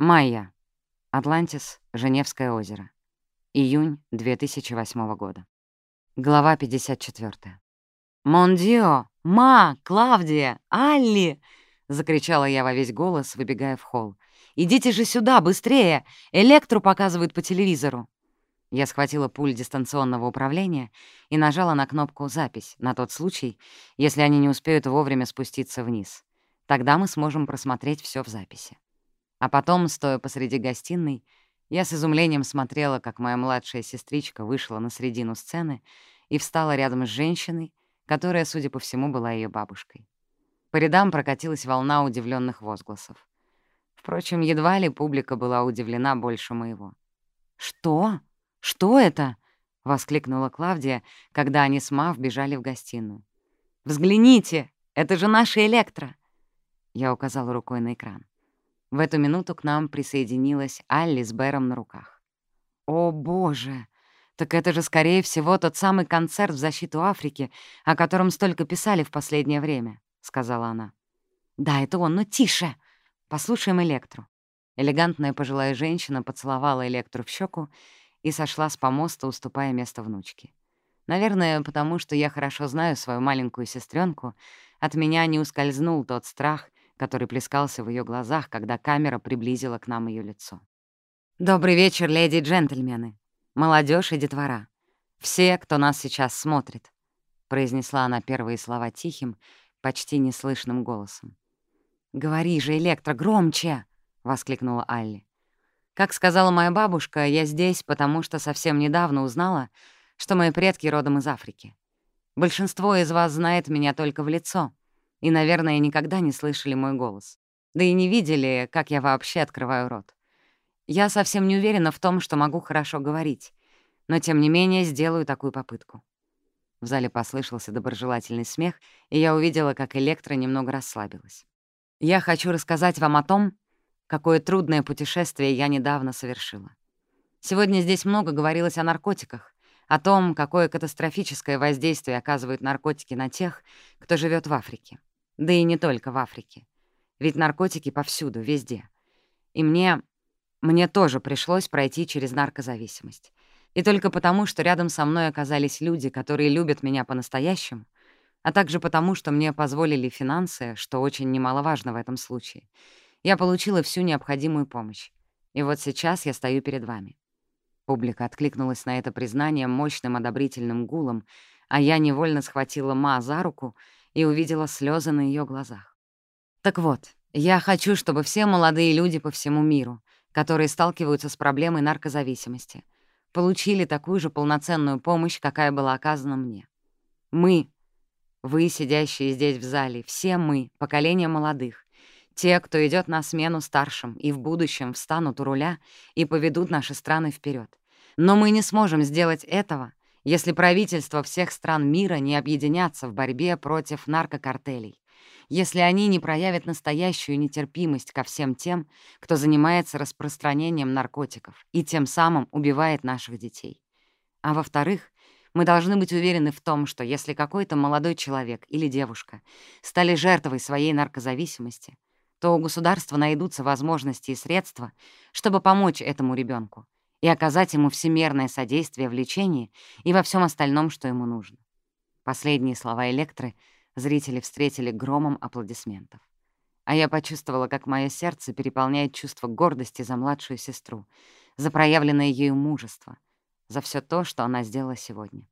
Майя. Атлантис, Женевское озеро. Июнь 2008 года. Глава 54. «Мондио! Ма! Клавдия! Алли!» — закричала я во весь голос, выбегая в холл. «Идите же сюда, быстрее! Электру показывают по телевизору!» Я схватила пульт дистанционного управления и нажала на кнопку «Запись» на тот случай, если они не успеют вовремя спуститься вниз. Тогда мы сможем просмотреть все в записи. А потом, стоя посреди гостиной, я с изумлением смотрела, как моя младшая сестричка вышла на середину сцены и встала рядом с женщиной, которая, судя по всему, была ее бабушкой. По рядам прокатилась волна удивленных возгласов. Впрочем, едва ли публика была удивлена больше моего. «Что?» «Что это?» — воскликнула Клавдия, когда они с Мав бежали в гостиную. «Взгляните! Это же наша Электро!» Я указала рукой на экран. В эту минуту к нам присоединилась Алли с Бэром на руках. «О, боже! Так это же, скорее всего, тот самый концерт в защиту Африки, о котором столько писали в последнее время», — сказала она. «Да, это он, но тише! Послушаем Электру». Элегантная пожилая женщина поцеловала Электру в щеку и сошла с помоста, уступая место внучке. Наверное, потому что я хорошо знаю свою маленькую сестренку, от меня не ускользнул тот страх, который плескался в ее глазах, когда камера приблизила к нам ее лицо. «Добрый вечер, леди и джентльмены, молодежь и детвора, все, кто нас сейчас смотрит», — произнесла она первые слова тихим, почти неслышным голосом. «Говори же, Электро, громче!» — воскликнула Алли. Как сказала моя бабушка, я здесь, потому что совсем недавно узнала, что мои предки родом из Африки. Большинство из вас знает меня только в лицо и, наверное, никогда не слышали мой голос. Да и не видели, как я вообще открываю рот. Я совсем не уверена в том, что могу хорошо говорить, но, тем не менее, сделаю такую попытку. В зале послышался доброжелательный смех, и я увидела, как Электро немного расслабилась. Я хочу рассказать вам о том, какое трудное путешествие я недавно совершила. Сегодня здесь много говорилось о наркотиках, о том, какое катастрофическое воздействие оказывают наркотики на тех, кто живет в Африке. Да и не только в Африке. Ведь наркотики повсюду, везде. И мне... мне тоже пришлось пройти через наркозависимость. И только потому, что рядом со мной оказались люди, которые любят меня по-настоящему, а также потому, что мне позволили финансы, что очень немаловажно в этом случае — я получила всю необходимую помощь. И вот сейчас я стою перед вами. Публика откликнулась на это признание мощным одобрительным гулом, а я невольно схватила Ма за руку и увидела слезы на ее глазах. Так вот, я хочу, чтобы все молодые люди по всему миру, которые сталкиваются с проблемой наркозависимости, получили такую же полноценную помощь, какая была оказана мне. Мы, вы, сидящие здесь в зале, все мы, поколение молодых, те, кто идет на смену старшим и в будущем встанут у руля и поведут наши страны вперед. Но мы не сможем сделать этого, если правительства всех стран мира не объединятся в борьбе против наркокартелей, если они не проявят настоящую нетерпимость ко всем тем, кто занимается распространением наркотиков и тем самым убивает наших детей. А во-вторых, мы должны быть уверены в том, что если какой-то молодой человек или девушка стали жертвой своей наркозависимости, то у государства найдутся возможности и средства, чтобы помочь этому ребенку и оказать ему всемерное содействие в лечении и во всем остальном, что ему нужно. Последние слова Электры зрители встретили громом аплодисментов. А я почувствовала, как мое сердце переполняет чувство гордости за младшую сестру, за проявленное ею мужество, за все то, что она сделала сегодня.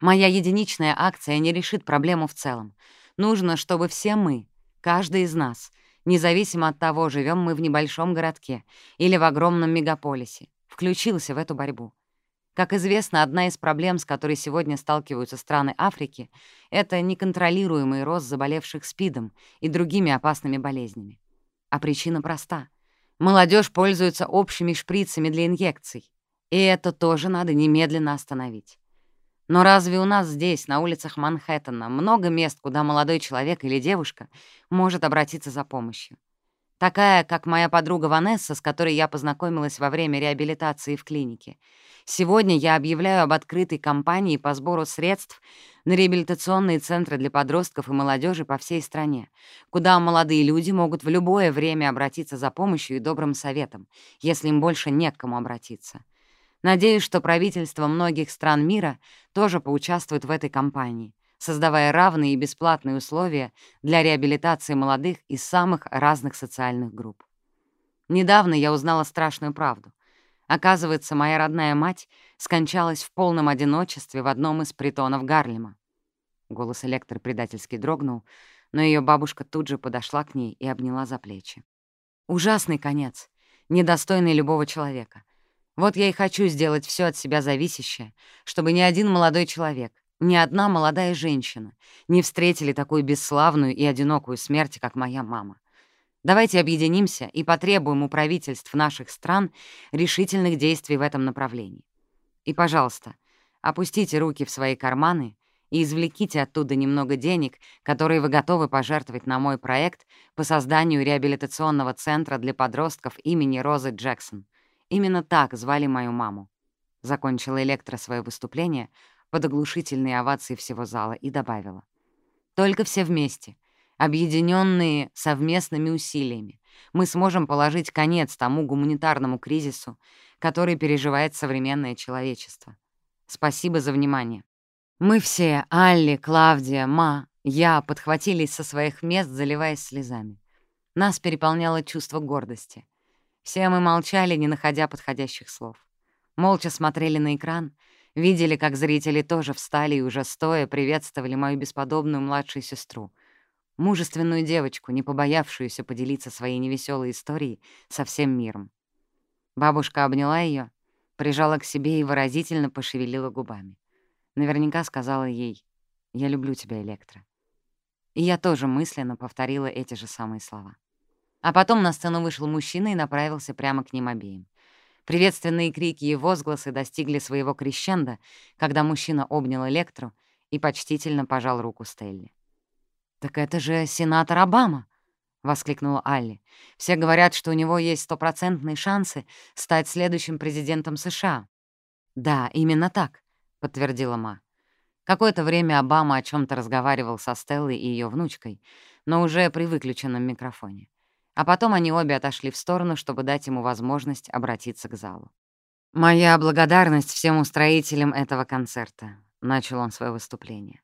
Моя единичная акция не решит проблему в целом. Нужно, чтобы все мы, каждый из нас, независимо от того, живем мы в небольшом городке или в огромном мегаполисе, Включился в эту борьбу. Как известно, одна из проблем, с которой сегодня сталкиваются страны Африки, это неконтролируемый рост заболевших СПИДом и другими опасными болезнями. А причина проста. Молодежь пользуется общими шприцами для инъекций, и это тоже надо немедленно остановить. Но разве у нас здесь, на улицах Манхэттена, много мест, куда молодой человек или девушка может обратиться за помощью? Такая, как моя подруга Ванесса, с которой я познакомилась во время реабилитации в клинике. Сегодня я объявляю об открытой кампании по сбору средств на реабилитационные центры для подростков и молодежи по всей стране, куда молодые люди могут в любое время обратиться за помощью и добрым советом, если им больше не к кому обратиться. Надеюсь, что правительства многих стран мира тоже поучаствуют в этой кампании, создавая равные и бесплатные условия для реабилитации молодых из самых разных социальных групп. Недавно я узнала страшную правду. Оказывается, моя родная мать скончалась в полном одиночестве в одном из притонов Гарлема. Голос Электро предательски дрогнул, но ее бабушка тут же подошла к ней и обняла за плечи. Ужасный конец, недостойный любого человека. Вот я и хочу сделать все от себя зависящее, чтобы ни один молодой человек, ни одна молодая женщина не встретили такую бесславную и одинокую смерть, как моя мама. Давайте объединимся и потребуем у правительств наших стран решительных действий в этом направлении. И, пожалуйста, опустите руки в свои карманы и извлеките оттуда немного денег, которые вы готовы пожертвовать на мой проект по созданию реабилитационного центра для подростков имени Розы Джексон. Именно так звали мою маму. Закончила Электро свое выступление, под оглушительные овации всего зала и добавила. «Только все вместе, объединенные совместными усилиями, мы сможем положить конец тому гуманитарному кризису, который переживает современное человечество. Спасибо за внимание». Мы все, Алли, Клавдия, Ма, я, подхватились со своих мест, заливаясь слезами. Нас переполняло чувство гордости. Все мы молчали, не находя подходящих слов. Молча смотрели на экран — Видели, как зрители тоже встали и уже стоя приветствовали мою бесподобную младшую сестру, мужественную девочку, не побоявшуюся поделиться своей невеселой историей со всем миром. Бабушка обняла ее, прижала к себе и выразительно пошевелила губами. Наверняка сказала ей «Я люблю тебя, Электра». И я тоже мысленно повторила эти же самые слова. А потом на сцену вышел мужчина и направился прямо к ним обеим. Приветственные крики и возгласы достигли своего крещенда, когда мужчина обнял Электру и почтительно пожал руку Стелли. «Так это же сенатор Обама!» — воскликнула Алли. «Все говорят, что у него есть стопроцентные шансы стать следующим президентом США». «Да, именно так», — подтвердила Ма. Какое-то время Обама о чем то разговаривал со Стеллой и ее внучкой, но уже при выключенном микрофоне. А потом они обе отошли в сторону, чтобы дать ему возможность обратиться к залу. «Моя благодарность всем устроителям этого концерта», — начал он свое выступление.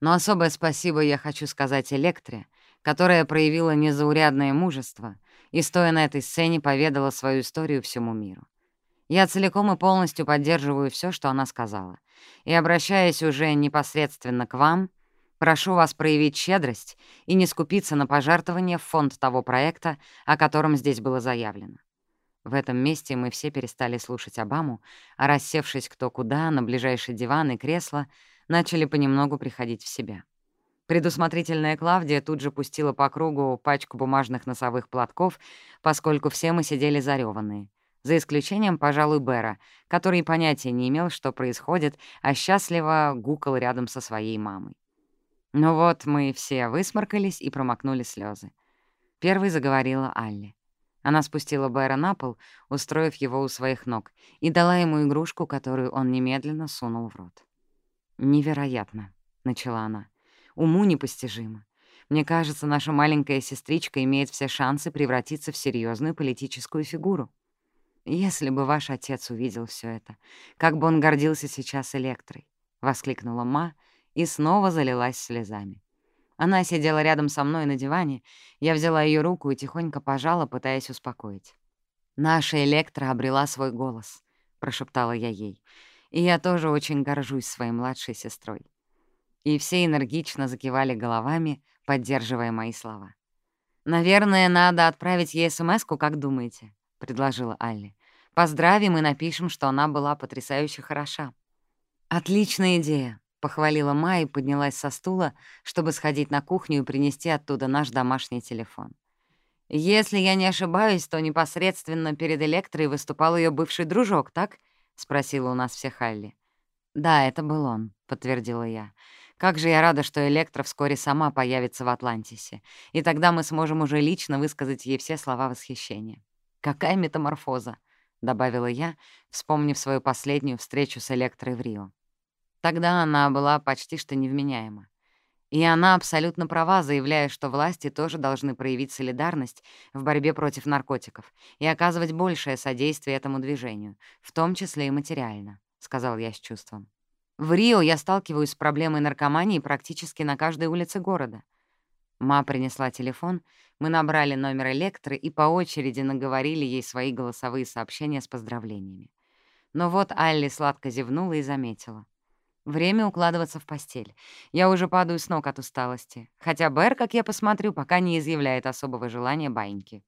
«Но особое спасибо я хочу сказать Электре, которая проявила незаурядное мужество и, стоя на этой сцене, поведала свою историю всему миру. Я целиком и полностью поддерживаю все, что она сказала, и, обращаясь уже непосредственно к вам, — Прошу вас проявить щедрость и не скупиться на пожертвования в фонд того проекта, о котором здесь было заявлено. В этом месте мы все перестали слушать Обаму, а рассевшись кто куда, на ближайший диван и кресло, начали понемногу приходить в себя. Предусмотрительная Клавдия тут же пустила по кругу пачку бумажных носовых платков, поскольку все мы сидели зарёванные, за исключением, пожалуй, Бера, который понятия не имел, что происходит, а счастливо гукал рядом со своей мамой. Ну вот мы все высморкались и промокнули слезы. Первой заговорила Алли. Она спустила Бэра на пол, устроив его у своих ног, и дала ему игрушку, которую он немедленно сунул в рот. «Невероятно», — начала она. «Уму непостижимо. Мне кажется, наша маленькая сестричка имеет все шансы превратиться в серьезную политическую фигуру. Если бы ваш отец увидел все это, как бы он гордился сейчас Электрой», — воскликнула Ма, — и снова залилась слезами. Она сидела рядом со мной на диване. Я взяла ее руку и тихонько пожала, пытаясь успокоить. «Наша Электра обрела свой голос», — прошептала я ей. «И я тоже очень горжусь своей младшей сестрой». И все энергично закивали головами, поддерживая мои слова. «Наверное, надо отправить ей смс как думаете?» — предложила Алли. «Поздравим и напишем, что она была потрясающе хороша». «Отличная идея», Похвалила Майя и поднялась со стула, чтобы сходить на кухню и принести оттуда наш домашний телефон. «Если я не ошибаюсь, то непосредственно перед Электрой выступал ее бывший дружок, так?» — спросила у нас вся Халли. «Да, это был он», — подтвердила я. Как же я рада, что Электра вскоре сама появится в Атлантисе, и тогда мы сможем уже лично высказать ей все слова восхищения. Какая метаморфоза! — добавила я, вспомнив свою последнюю встречу с Электрой в Рио. Тогда она была почти что невменяема. И она абсолютно права, заявляя, что власти тоже должны проявить солидарность в борьбе против наркотиков и оказывать большее содействие этому движению, в том числе и материально, — сказал я с чувством. В Рио я сталкиваюсь с проблемой наркомании практически на каждой улице города. Ма принесла телефон, мы набрали номер Электры и по очереди наговорили ей свои голосовые сообщения с поздравлениями. Но вот Алли сладко зевнула и заметила. Время укладываться в постель. Я уже падаю с ног от усталости. Хотя Бэр, как я посмотрю, пока не изъявляет особого желания баиньки.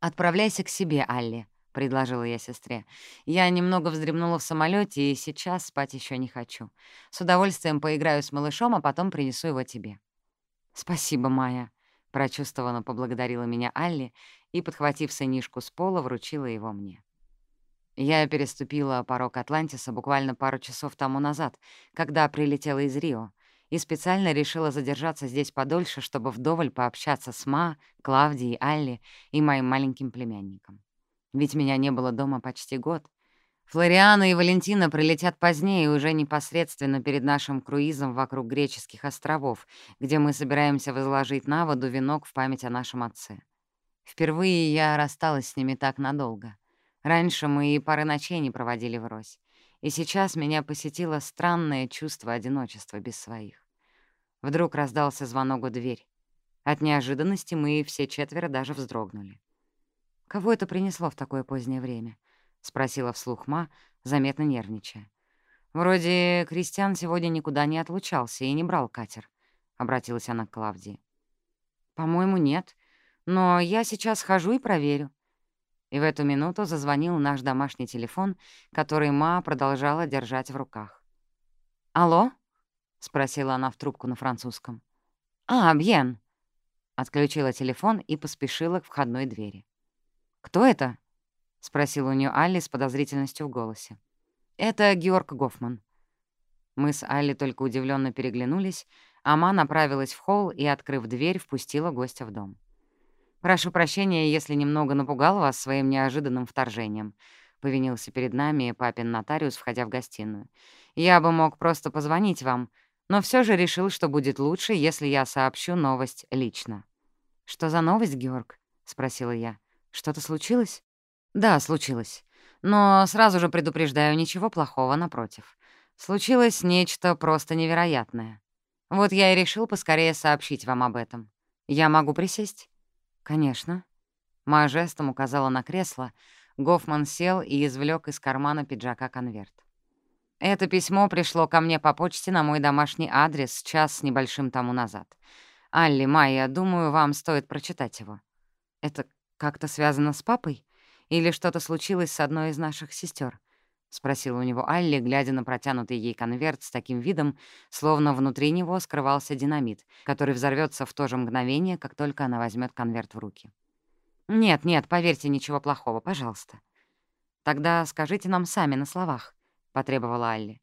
«Отправляйся к себе, Алли», — предложила я сестре. «Я немного вздремнула в самолете и сейчас спать еще не хочу. С удовольствием поиграю с малышом, а потом принесу его тебе». «Спасибо, Майя», — прочувствованно поблагодарила меня Алли и, подхватив сынишку с пола, вручила его мне. Я переступила порог Атлантиса буквально пару часов тому назад, когда прилетела из Рио, и специально решила задержаться здесь подольше, чтобы вдоволь пообщаться с Ма, Клавдией, Алли и моим маленьким племянником. Ведь меня не было дома почти год. Флориана и Валентина прилетят позднее, уже непосредственно перед нашим круизом вокруг греческих островов, где мы собираемся возложить на воду венок в память о нашем отце. Впервые я рассталась с ними так надолго. Раньше мы и пары ночей не проводили врозь, и сейчас меня посетило странное чувство одиночества без своих. Вдруг раздался звонок у дверь. От неожиданности мы все четверо даже вздрогнули. «Кого это принесло в такое позднее время?» — спросила вслух Ма, заметно нервничая. «Вроде Кристиан сегодня никуда не отлучался и не брал катер», — обратилась она к Клавдии. «По-моему, нет. Но я сейчас хожу и проверю», и в эту минуту зазвонил наш домашний телефон, который Ма продолжала держать в руках. «Алло?» — спросила она в трубку на французском. «А, Бьен!» Отключила телефон и поспешила к входной двери. «Кто это?» — спросила у нее Алли с подозрительностью в голосе. «Это Георг Гофман». Мы с Алли только удивленно переглянулись, а Ма направилась в холл и, открыв дверь, впустила гостя в дом. «Прошу прощения, если немного напугал вас своим неожиданным вторжением», — повинился перед нами папин нотариус, входя в гостиную. «Я бы мог просто позвонить вам, но все же решил, что будет лучше, если я сообщу новость лично». «Что за новость, Георг?» — спросила я. «Что-то случилось?» «Да, случилось. Но сразу же предупреждаю, ничего плохого, напротив. Случилось нечто просто невероятное. Вот я и решил поскорее сообщить вам об этом. Я могу присесть?» «Конечно». Ма жестом указала на кресло. Гофман сел и извлек из кармана пиджака конверт. «Это письмо пришло ко мне по почте на мой домашний адрес час с небольшим тому назад. Алли, Майя, думаю, вам стоит прочитать его. Это как-то связано с папой? Или что-то случилось с одной из наших сестер? — спросила у него Алли, глядя на протянутый ей конверт с таким видом, словно внутри него скрывался динамит, который взорвется в то же мгновение, как только она возьмет конверт в руки. «Нет, нет, поверьте, ничего плохого, пожалуйста». «Тогда скажите нам сами на словах», — потребовала Алли.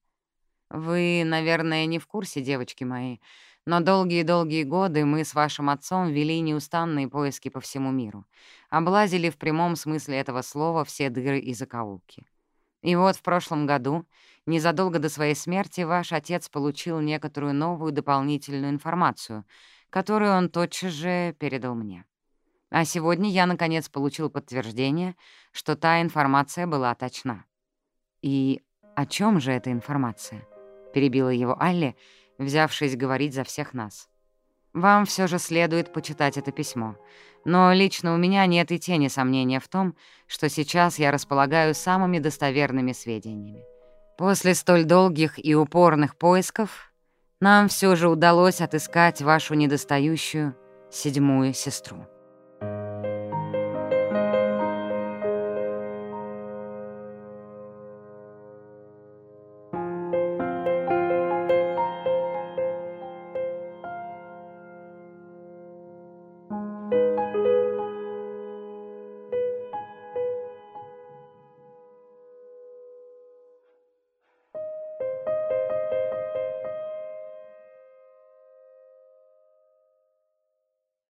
«Вы, наверное, не в курсе, девочки мои, но долгие-долгие годы мы с вашим отцом вели неустанные поиски по всему миру, облазили в прямом смысле этого слова все дыры и закоулки». И вот в прошлом году, незадолго до своей смерти, ваш отец получил некоторую новую дополнительную информацию, которую он тотчас же передал мне. А сегодня я, наконец, получил подтверждение, что та информация была точна. «И о чем же эта информация?» — перебила его Алли, взявшись говорить за всех нас. «Вам все же следует почитать это письмо. Но лично у меня нет и тени сомнения в том, что сейчас я располагаю самыми достоверными сведениями. После столь долгих и упорных поисков нам все же удалось отыскать вашу недостающую седьмую сестру.